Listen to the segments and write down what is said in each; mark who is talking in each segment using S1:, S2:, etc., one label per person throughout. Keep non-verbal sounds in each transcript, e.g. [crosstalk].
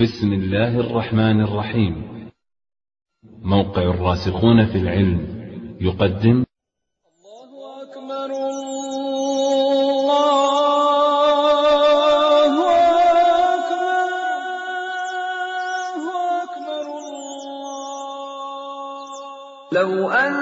S1: بسم الله الرحمن الرحيم. موقع الراسخون في العلم يقدم.
S2: الله أكبر الله أكبر الله أكبر لو أنزلنا هذا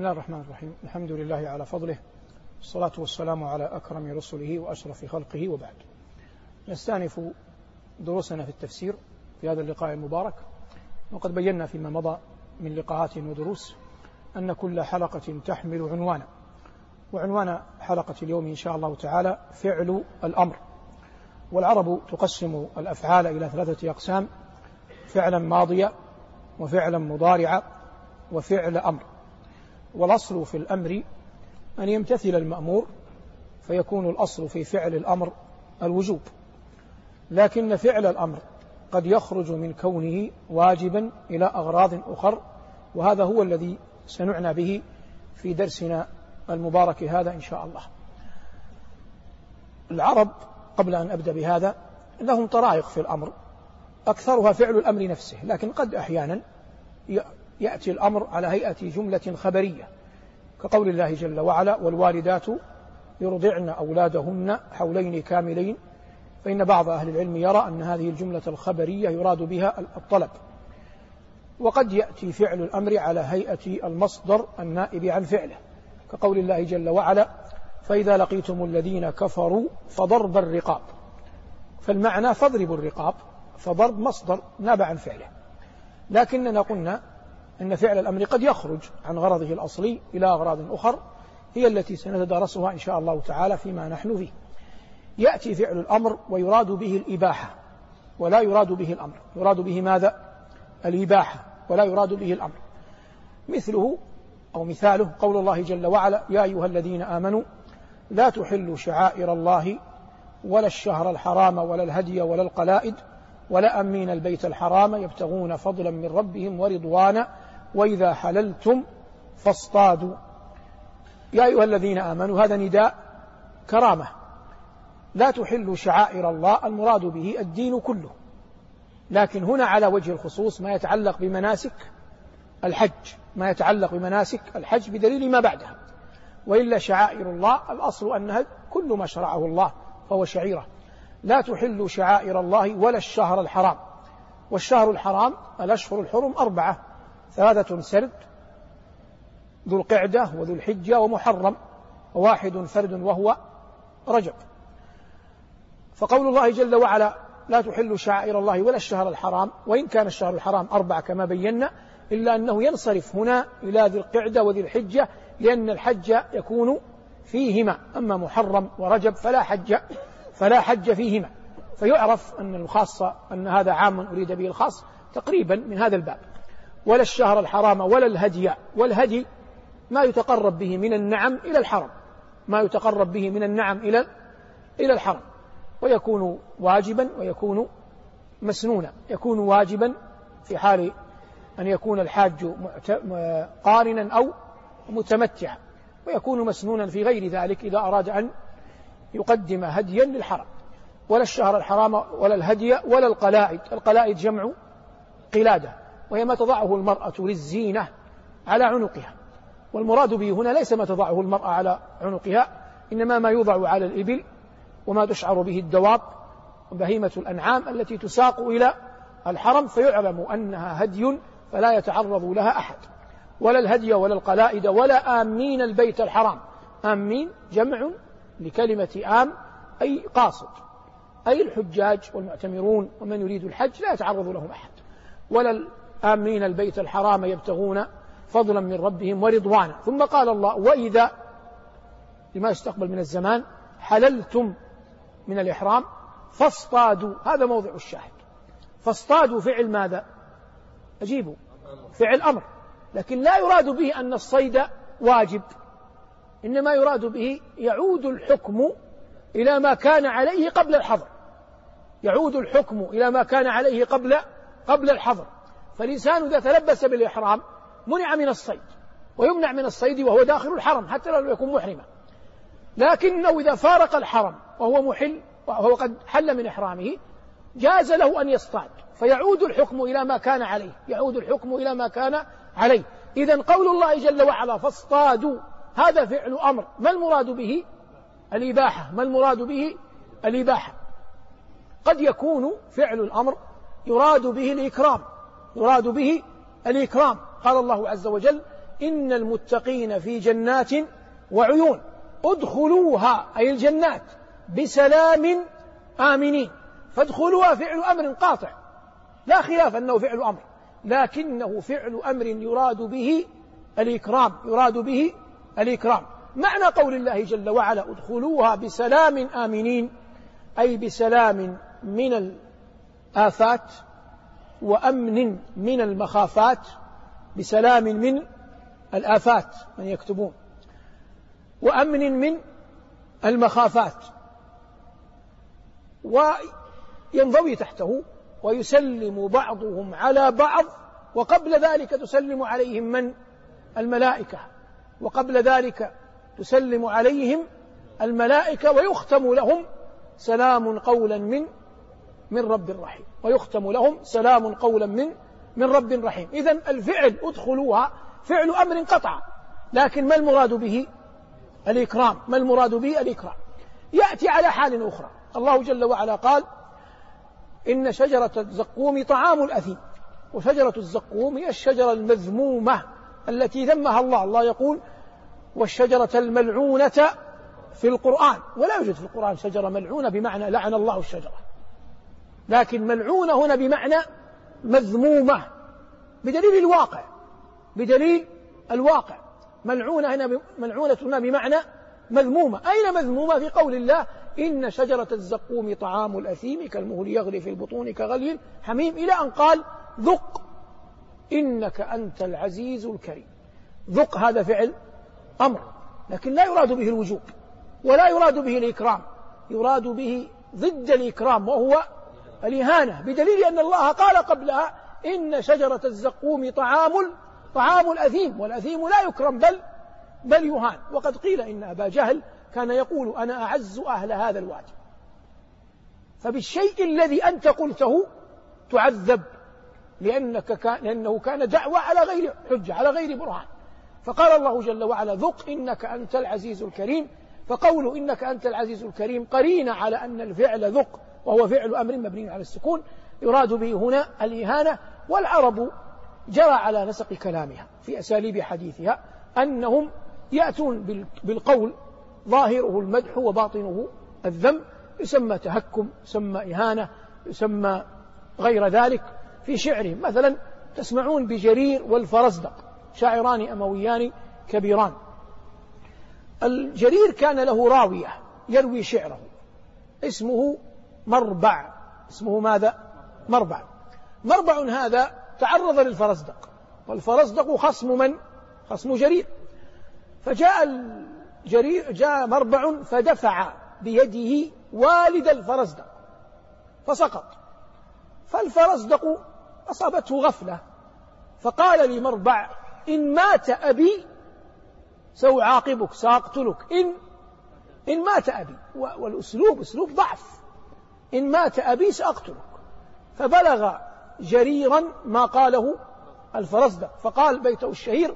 S3: بسم الله الرحمن الرحيم الحمد لله على فضله والصلاة والسلام على أكرم رسله وأشرف خلقه وبعد نستأنف دروسنا في التفسير في هذا اللقاء المبارك وقد بينا فيما مضى من لقاءات ودروس أن كل حلقة تحمل عنوانا وعنوان حلقة اليوم إن شاء الله تعالى فعل الأمر والعرب تقسم الأفعال إلى ثلاثة أقسام فعلا ماضيا وفعلا مضارعا وفعل أمر والأصل في الأمر أن يمتثل المأمور فيكون الأصل في فعل الأمر الوجوب. لكن فعل الأمر قد يخرج من كونه واجبا إلى أغراض أخر وهذا هو الذي سنعنى به في درسنا المبارك هذا إن شاء الله. العرب قبل أن أبدأ بهذا لهم طرائق في الأمر أكثرها فعل الأمر نفسه لكن قد أحيانا يأتي الأمر على هيئة جملة خبرية كقول الله جل وعلا والوالدات يرضعن أولادهن حولين كاملين فإن بعض أهل العلم يرى أن هذه الجملة الخبرية يراد بها الطلب. وقد يأتي فعل الأمر على هيئة المصدر النائب عن فعله كقول الله جل وعلا فإذا لقيتم الذين كفروا فضرب الرقاب فالمعنى فاضربوا الرقاب فضرب مصدر ناب عن فعله. لكننا قلنا أن فعل الأمر قد يخرج عن غرضه الأصلي إلى أغراض أخر هي التي سنتدارسها إن شاء الله تعالى فيما نحن فيه. يأتي فعل الأمر ويراد به الإباحة ولا يراد به الأمر. يراد به ماذا؟ الإباحة ولا يراد به الأمر. مثله أو مثاله قول الله جل وعلا يا أيها الذين آمنوا لا تحلوا شعائر الله ولا الشهر الحرام ولا الهدي ولا القلائد ولا أمين البيت الحرام يبتغون فضلا من ربهم ورضوانا وإذا حللتم فاصطادوا. يا أيها الذين آمنوا هذا نداء كرامة. لا تحلوا شعائر الله المراد به الدين كله. لكن هنا على وجه الخصوص ما يتعلق بمناسك الحج ما يتعلق بمناسك الحج بدليل ما بعدها. وإلا شعائر الله الأصل أنها كل ما شرعه الله فهو شعيرة. لا تحلوا شعائر الله ولا الشهر الحرام. والشهر الحرام الأشهر الحرم أربعة. ثلاثة سرد ذو القعدة وذو الحجة ومحرم وواحد فرد وهو رجب. فقول الله جل وعلا لا تحلوا شعائر الله ولا الشهر الحرام وإن كان الشهر الحرام أربعة كما بينا إلا أنه ينصرف هنا إلى ذي القعدة وذي الحجة لأن الحج يكون فيهما. أما محرم ورجب فلا حج فلا حج فيهما. فيعرف أن الخاصة أن هذا عام أريد به الخاص تقريبا من هذا الباب. ولا الشهر الحرام ولا الهدي والهدي ما يتقرب به من النعم إلى الحرم ما يتقرب به من النعم إلى إلى الحرم. ويكون واجبا ويكون مسنونا يكون واجبا في حال أن يكون الحاج قارنا أو متمتعا ويكون مسنونا في غير ذلك إذا أراد أن يقدم هديا للحرم. ولا الشهر الحرام ولا الهدي ولا القلائد القلائد جمع قلادة. وهي ما تضعه المرأة للزينة على عنقها. والمراد به هنا ليس ما تضعه المرأة على عنقها إنما ما يوضع على الإبل وما تشعر به الدواب بهيمة الأنعام التي تساق إلى الحرم فيعلم أنها هدي فلا يتعرض لها أحد. ولا الهدي ولا القلائد ولا آمين البيت الحرام. آمين جمع لكلمة آم أي قاصد. أي الحجاج والمعتمرون ومن يريد الحج لا يتعرض لهم أحد. ولا الآمين البيت الحرام يبتغون فضلا من ربهم ورضوانا. ثم قال الله وإذا لما يستقبل من الزمان حللتم من الإحرام فاصطادوا. هذا موضع الشاهد. فاصطادوا فعل ماذا؟ أجيبوا. فعل أمر. لكن لا يراد به أن الصيد واجب. إنما يراد به يعود الحكم إلى ما كان عليه قبل الحظر. يعود الحكم إلى ما كان عليه قبل قبل الحظر. فالإنسان إذا تلبس بالإحرام منع من الصيد ويمنع من الصيد وهو داخل الحرم حتى لو يكون محرما. لكنه إذا فارق الحرم وهو محل وهو قد حل من إحرامه جاز له أن يصطاد فيعود الحكم إلى ما كان عليه يعود الحكم إلى ما كان عليه. إذا قول الله جل وعلا فاصطادوا هذا فعل أمر. ما المراد به؟ الإباحة. ما المراد به؟ الإباحة. قد يكون فعل الأمر يراد به الإكرام. يراد به الإكرام. قال الله عز وجل إن المتقين في جنات وعيون. ادخلوها أي الجنات بسلام آمنين. فادخلوها فعل أمر قاطع. لا خلاف أنه فعل أمر. لكنه فعل أمر يراد به الإكرام. يراد به الإكرام. معنى قول الله جل وعلا ادخلوها بسلام آمنين. أي بسلام من الآفات وأمن من المخافات بسلام من الآفات من يكتبون. وأمن من المخافات. وينضوي تحته ويسلم بعضهم على بعض وقبل ذلك تسلم عليهم من؟ الملائكة. وقبل ذلك تسلم عليهم الملائكة ويختم لهم سلام قولا من من رب رحيم. ويختم لهم سلام قولا من من رب رحيم. إذا الفعل ادخلوها فعل أمر قطع. لكن ما المراد به؟ الإكرام. ما المراد به؟ الإكرام. يأتي على حال أخرى. الله جل وعلا قال إن شجرة الزقوم طعام الأثيم. وشجرة الزقوم هي الشجرة المذمومة التي ذمها الله. الله يقول والشجرة الملعونة في القرآن. ولا يوجد في القرآن شجرة ملعونة بمعنى لعن الله الشجرة. لكن ملعونة هنا بمعنى مذمومة بدليل الواقع بدليل الواقع. ملعونة هنا ملعونة هنا بمعنى مذمومة. أين مذمومة؟ في قول الله إن شجرة الزقوم طعام الأثيم كالمهل يغلي في البطون كغلي حميم. إلى أن قال ذق إنك أنت العزيز الكريم. ذق هذا فعل أمر لكن لا يراد به الوجوب ولا يراد به الإكرام يراد به ضد الإكرام وهو الإهانة بدليل أن الله قال قبلها إن شجرة الزقوم طعام طعام الأثيم والأثيم لا يكرم بل بل يهان. وقد قيل إن أبا جهل كان يقول أنا أعز أهل هذا الوادي فبالشيء الذي أنت قلته تعذب لأنك كان لأنه كان دعوة على غير حجة على غير برهان. فقال الله جل وعلا ذق إنك أنت العزيز الكريم. فقول إنك أنت العزيز الكريم قرين على أن الفعل ذق. وهو فعل أمر مبني على السكون يراد به هنا الإهانة والعرب جرى على نسق كلامها في أساليب حديثها أنهم يأتون بالقول ظاهره المدح وباطنه الذم يسمى تهكم يسمى إهانة يسمى غير ذلك في شعرهم مثلا تسمعون بجرير والفرزدق شاعران أمويان كبيران. الجرير كان له راوية يروي شعره اسمه مربع. اسمه ماذا؟ مربع. مربع هذا تعرض للفرزدق. والفرزدق خصم من؟ خصم جرير فجاء الجرير جاء مربع فدفع بيده والد الفرزدق. فسقط. فالفرزدق أصابته غفلة. فقال لمربع إن مات أبي سأعاقبك سأقتلك. إن إن مات أبي. والأسلوب أسلوب ضعف. إن مات أبي سأقتلك فبلغ جريرا ما قاله الفرزدق. فقال بيته الشهير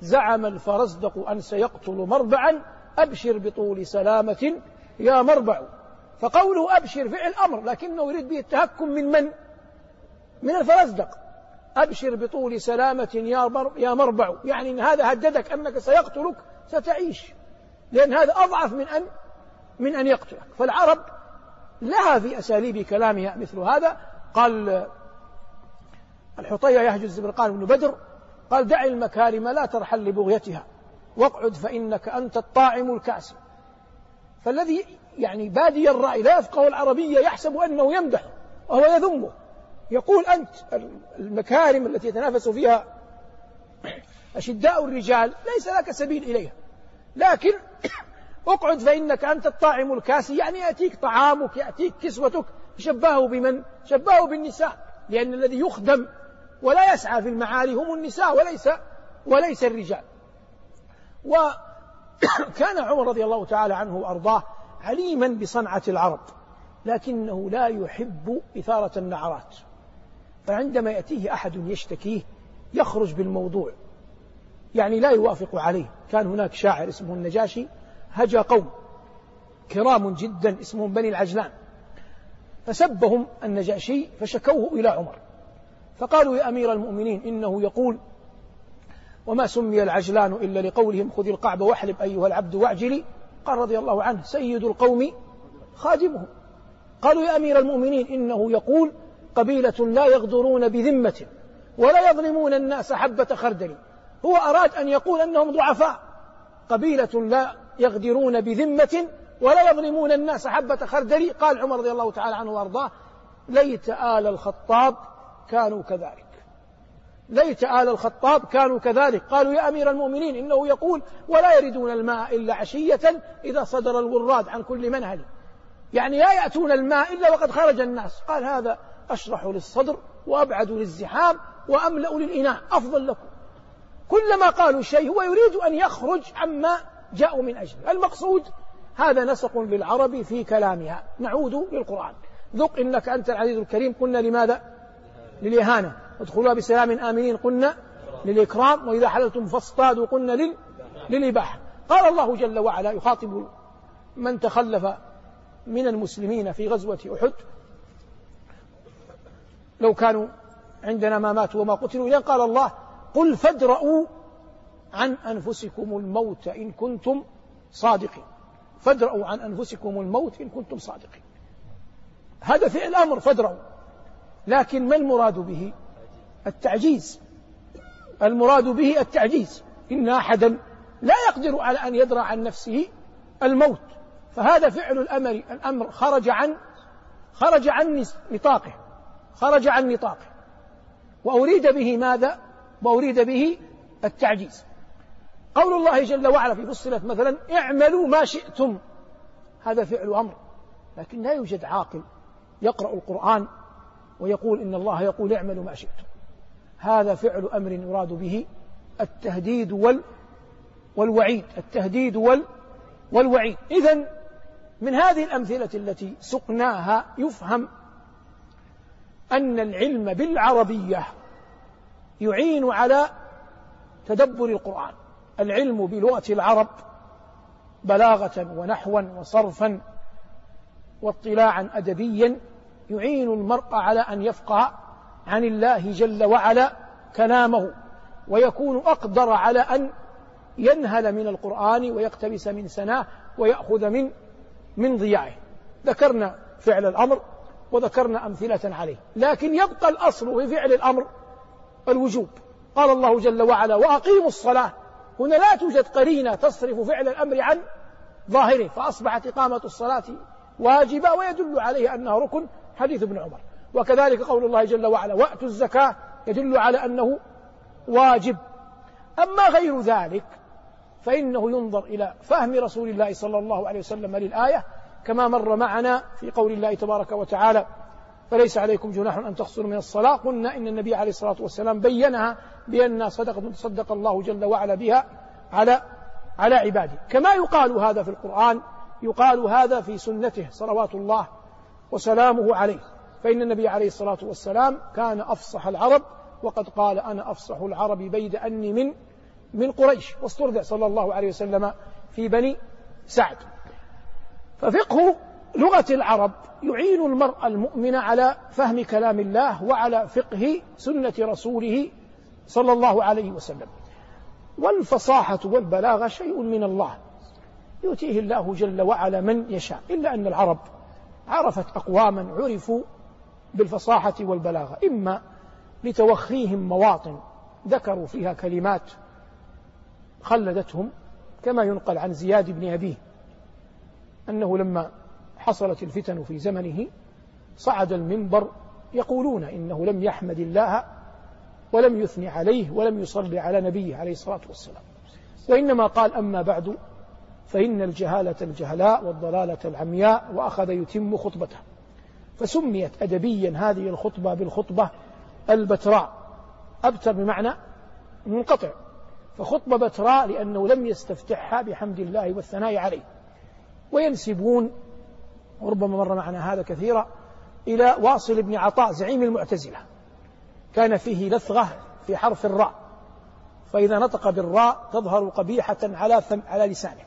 S3: زعم الفرزدق أن سيقتل مربعا أبشر بطول سلامة يا مربع. فقوله أبشر فعل أمر لكنه يريد به التهكم من من؟ من الفرزدق. أبشر بطول سلامة يا, يا مربع. يعني إن هذا هددك أنك سيقتلك ستعيش. لأن هذا أضعف من أن من أن يقتلك. فالعرب لها في أساليب كلامها مثل هذا. قال الحطية يهجز برقان بن بدر قال دع المكارم لا ترحل لبغيتها واقعد فإنك أنت الطاعم الكاسب فالذي يعني بادي الرأي لا يفقه العربية يحسب أنه يمدح وهو يذمه. يقول أنت المكارم التي يتنافس فيها أشداء الرجال ليس لك سبيل إليها لكن اقعد فإنك أنت الطاعم الكاسي يعني يأتيك طعامك يأتيك كسوتك. شبهه بمن؟ شبهه بالنساء لأن الذي يخدم ولا يسعى في المعالي هم النساء وليس وليس الرجال. وكان [coughs] عمر رضي الله تعالى عنه وأرضاه عليما بصنعة العرب لكنه لا يحب إثارة النعرات. فعندما يأتيه أحد يشتكيه يخرج بالموضوع يعني لا يوافق عليه. كان هناك شاعر اسمه النجاشي هجا قوم كرام جدا اسمهم بني العجلان فسبهم النجاشي فشكوه إلى عمر فقالوا يا أمير المؤمنين إنه يقول وما سمي العجلان إلا لقولهم خذ القعب واحلب أيها العبد واعجلي. قال رضي الله عنه سيد القوم خادمهم. قالوا يا أمير المؤمنين إنه يقول قبيلة لا يغدرون بذمة ولا يظلمون الناس حبة خردل هو أراد أن يقول أنهم ضعفاء قبيلة لا يغدرون بذمة ولا يظلمون الناس حبة خردل. قال عمر رضي الله تعالى عنه وأرضاه ليت آل الخطاب كانوا كذلك. ليت آل الخطاب كانوا كذلك. قالوا يا أمير المؤمنين إنه يقول ولا يردون الماء إلا عشية إذا صدر الوراد عن كل منهل يعني لا يأتون الماء إلا وقد خرج الناس. قال هذا أشرح للصدر وأبعد للزحام وأملأ للإناء. أفضل لكم. كلما قالوا شيء هو يريد أن يخرج عما جاءوا من أجله المقصود هذا نسق للعرب في كلامها. نعود للقرآن. ذق إنك أنت العزيز الكريم. قلنا لماذا؟ للإهانة. ادخلوها بسلام آمنين. قلنا للإكرام. وإذا حللتم فاصطادوا. قلنا لل... للإباحة. قال الله جل وعلا يخاطب من تخلف من المسلمين في غزوة أحد. لو كانوا عندنا ما ماتوا وما قتلوا إذا قال الله قل فادرؤوا عن أنفسكم الموت إن كنتم صادقين. فادرؤوا عن أنفسكم الموت إن كنتم صادقين. هذا فعل أمر فادرؤوا. لكن ما المراد به؟ التعجيز. المراد به التعجيز. إن أحدا لا يقدر على أن يدرى عن نفسه الموت. فهذا فعل الأمر الأمر خرج عن خرج عن نطاقه. خرج عن نطاقه. وأريد به ماذا؟ وأريد به التعجيز. قول الله جل وعلا في فصلت مثلا اعملوا ما شئتم. هذا فعل أمر لكن لا يوجد عاقل يقرأ القرآن ويقول إن الله يقول اعملوا ما شئتم. هذا فعل أمر يراد به التهديد وال والوعيد التهديد وال والوعيد. إذا من هذه الأمثلة التي سقناها يفهم أن العلم بالعربية يعين على تدبر القرآن. العلم بلغة العرب بلاغة ونحوا وصرفا واطلاعا أدبيا يعين المرء على أن يفقه عن الله جل وعلا كلامه ويكون أقدر على أن ينهل من القرآن ويقتبس من سناه ويأخذ من من ضياعه ذكرنا فعل الأمر وذكرنا أمثلة عليه لكن يبقى الأصل في فعل الأمر الوجوب. قال الله جل وعلا وأقيموا الصلاة هنا لا توجد قرينة تصرف فعل الأمر عن ظاهره فأصبحت إقامة الصلاة واجبة ويدل عليه أنها ركن حديث ابن عمر. وكذلك قول الله جل وعلا وأتوا الزكاة يدل على أنه واجب. أما غير ذلك فإنه ينظر إلى فهم رسول الله صلى الله عليه وسلم للآية كما مر معنا في قول الله تبارك وتعالى فليس عليكم جناح أن تقصروا من الصلاة. قلنا إن النبي عليه الصلاة والسلام بينها بأن صدقة تصدق الله جل وعلا بها على على عباده. كما يقال هذا في القرآن يقال هذا في سنته صلوات الله وسلامه عليه. فإن النبي عليه الصلاة والسلام كان أفصح العرب وقد قال أنا أفصح العرب بيد أني من من قريش. واسترضع صلى الله عليه وسلم في بني سعد. ففقه لغة العرب يعين المرء المؤمن على فهم كلام الله وعلى فقه سنة رسوله صلى الله عليه وسلم. والفصاحة والبلاغة شيء من الله. يؤتيه الله جل وعلا من يشاء إلا أن العرب عرفت أقواما عرفوا بالفصاحة والبلاغة. إما لتوخيهم مواطن ذكروا فيها كلمات خلدتهم كما ينقل عن زياد بن أبيه أنه لما حصلت الفتن في زمنه صعد المنبر يقولون إنه لم يحمد الله ولم يثني عليه ولم يصلي على نبيه عليه الصلاة والسلام. وإنما قال أما بعد فإن الجهالة الجهلاء والضلالة العمياء وأخذ يتم خطبته. فسميت أدبيا هذه الخطبة بالخطبة البتراء. أبتر بمعنى منقطع. فخطبة بتراء لأنه لم يستفتحها بحمد الله والثناء عليه. وينسبون وربما مر معنا هذا كثيرا إلى واصل بن عطاء زعيم المعتزلة. كان فيه لثغة في حرف الراء. فإذا نطق بالراء تظهر قبيحة على على لسانه.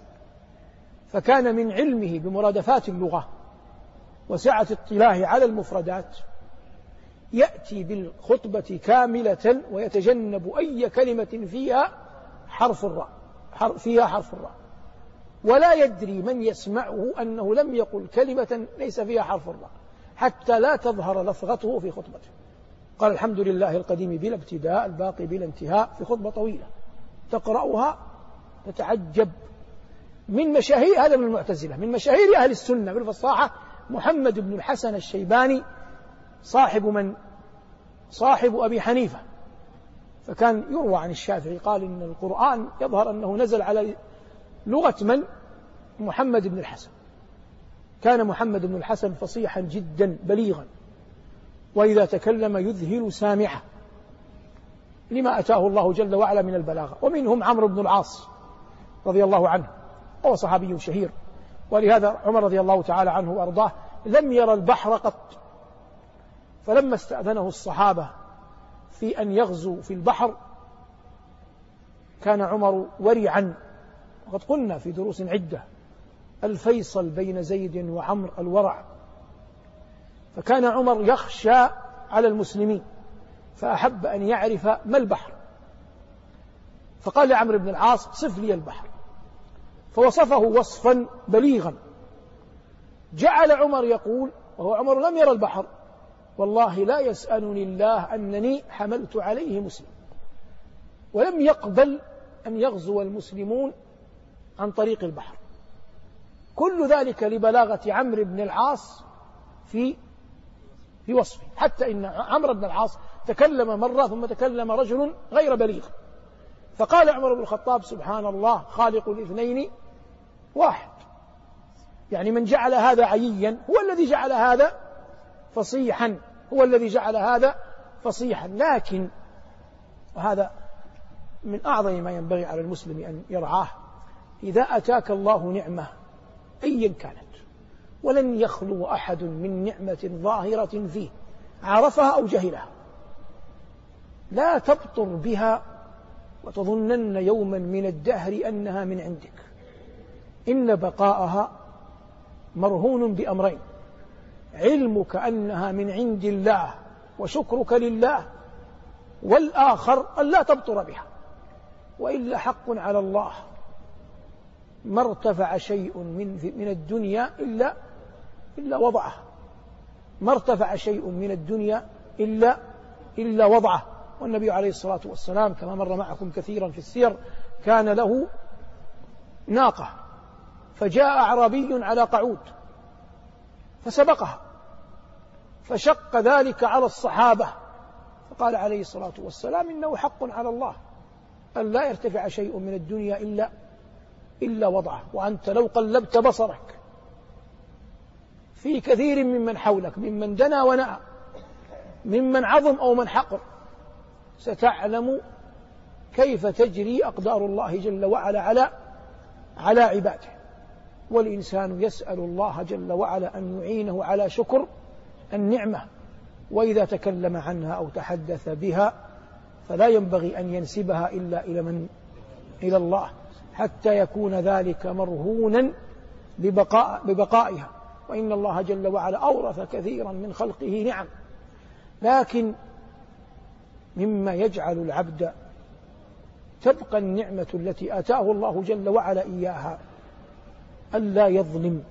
S3: فكان من علمه بمرادفات اللغة وسعة اطلاعه على المفردات يأتي بالخطبة كاملة ويتجنب أي كلمة فيها حرف الراء فيها حرف الراء. ولا يدري من يسمعه أنه لم يقل كلمة ليس فيها حرف الراء حتى لا تظهر لفظته في خطبته. قال الحمد لله القديم بلا ابتداء الباقي بلا انتهاء في خطبة طويلة. تقرأها تتعجب. من مشاهير هذا من المعتزلة. من مشاهير أهل السنة بالفصاحة محمد بن الحسن الشيباني صاحب من؟ صاحب أبي حنيفة. فكان يروى عن الشافعي قال إن القرآن يظهر أنه نزل على لغة من؟ محمد بن الحسن. كان محمد بن الحسن فصيحا جدا بليغا. وإذا تكلم يذهل سامعه. لما أتاه الله جل وعلا من البلاغة. ومنهم عمرو بن العاص رضي الله عنه. وهو صحابي شهير. ولهذا عمر رضي الله تعالى عنه وأرضاه لم يرى البحر قط. فلما استأذنه الصحابة في أن يغزو في البحر كان عمر ورعا. وقد قلنا في دروس عدة الفيصل بين زيد وعمر الورع. فكان عمر يخشى على المسلمين فأحب أن يعرف ما البحر. فقال لعمرو بن العاص صف لي البحر. فوصفه وصفا بليغا. جعل عمر يقول وهو عمر لم يرى البحر والله لا يسألني الله أنني حملت عليه مسلم. ولم يقبل أن يغزو المسلمون عن طريق البحر. كل ذلك لبلاغة عمرو بن العاص في في وصفه. حتى إن عمرو بن العاص تكلم مرة ثم تكلم رجل غير بليغ. فقال عمر بن الخطاب سبحان الله خالق الاثنين واحد. يعني من جعل هذا عييا هو الذي جعل هذا فصيحا هو الذي جعل هذا فصيحا. لكن وهذا من أعظم ما ينبغي على المسلم أن يرعاه إذا أتاك الله نعمة أيا كانت. ولن يخلو أحد من نعمة ظاهرة فيه. عرفها أو جهلها. لا تبطر بها وتظنن يوما من الدهر أنها من عندك. إن بقاءها مرهون بأمرين. علمك أنها من عند الله وشكرك لله والآخر أن لا تبطر بها. وإلا حق على الله ما ارتفع شيء من من الدنيا إلا إلا وضعه. ما ارتفع شيء من الدنيا إلا إلا وضعه. والنبي عليه الصلاة والسلام كما مر معكم كثيرا في السير كان له ناقة. فجاء أعرابي على قعود فسبقها. فشق ذلك على الصحابة. فقال عليه الصلاة والسلام إنه حق على الله أن لا يرتفع شيء من الدنيا إلا إلا وضعه. وأنت لو قلبت بصرك في كثير ممن حولك ممن دنا ونأى ممن عظم أو من حقر. ستعلم كيف تجري أقدار الله جل وعلا على على عباده. والإنسان يسأل الله جل وعلا أن يعينه على شكر النعمة. وإذا تكلم عنها أو تحدث بها فلا ينبغي أن ينسبها إلا إلى من؟ إلى الله حتى يكون ذلك مرهونا ببقاء ببقائها. وإن الله جل وعلا أورث كثيرا من خلقه نعم. لكن مما يجعل العبد تبقى النعمة التي آتاه الله جل وعلا إياها ألا يظلم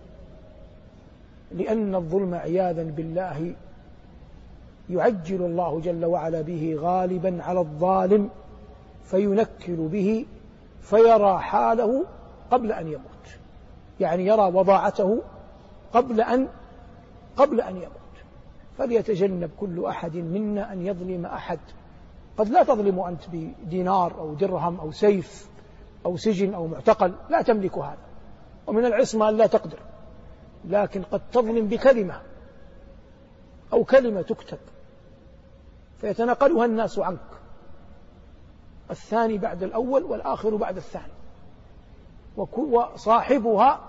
S3: لأن الظلم عياذا بالله يعجل الله جل وعلا به غالبا على الظالم فينكل به فيرى حاله قبل أن يموت. يعني يرى وضاعته قبل أن قبل أن يموت. فليتجنب كل أحد منا أن يظلم أحد. قد لا تظلم أنت بدينار أو درهم أو سيف أو سجن أو معتقل لا تملك هذا. ومن العصمة أن لا تقدر. لكن قد تظلم بكلمة أو كلمة تكتب. فيتناقلها الناس عنك. الثاني بعد الأول والآخر بعد الثاني. وصاحبها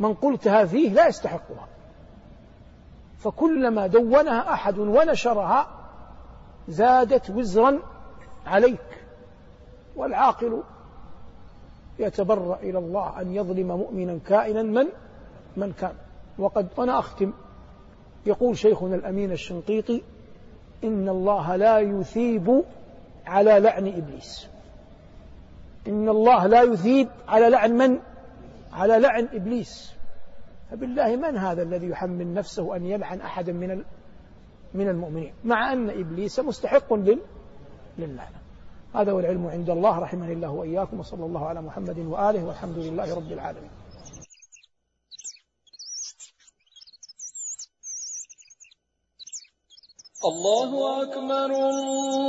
S3: من قلتها فيه لا يستحقها. فكلما دونها أحد ونشرها زادت وزرا عليك. والعاقل يتبرأ إلى الله أن يظلم مؤمنا كائنا من؟ من كان. وقد أنا أختم. يقول شيخنا الأمين الشنقيطي إن الله لا يثيب على لعن إبليس. إن الله لا يثيب على لعن من؟ على لعن إبليس. فبالله من هذا الذي يحمل نفسه أن يلعن أحدا من من المؤمنين؟ مع أن إبليس مستحق لل للعنة. هذا هو العلم عند الله. رحمني الله وإياكم وصلى الله على محمد وآله والحمد لله رب العالمين.
S2: الله أكبر الله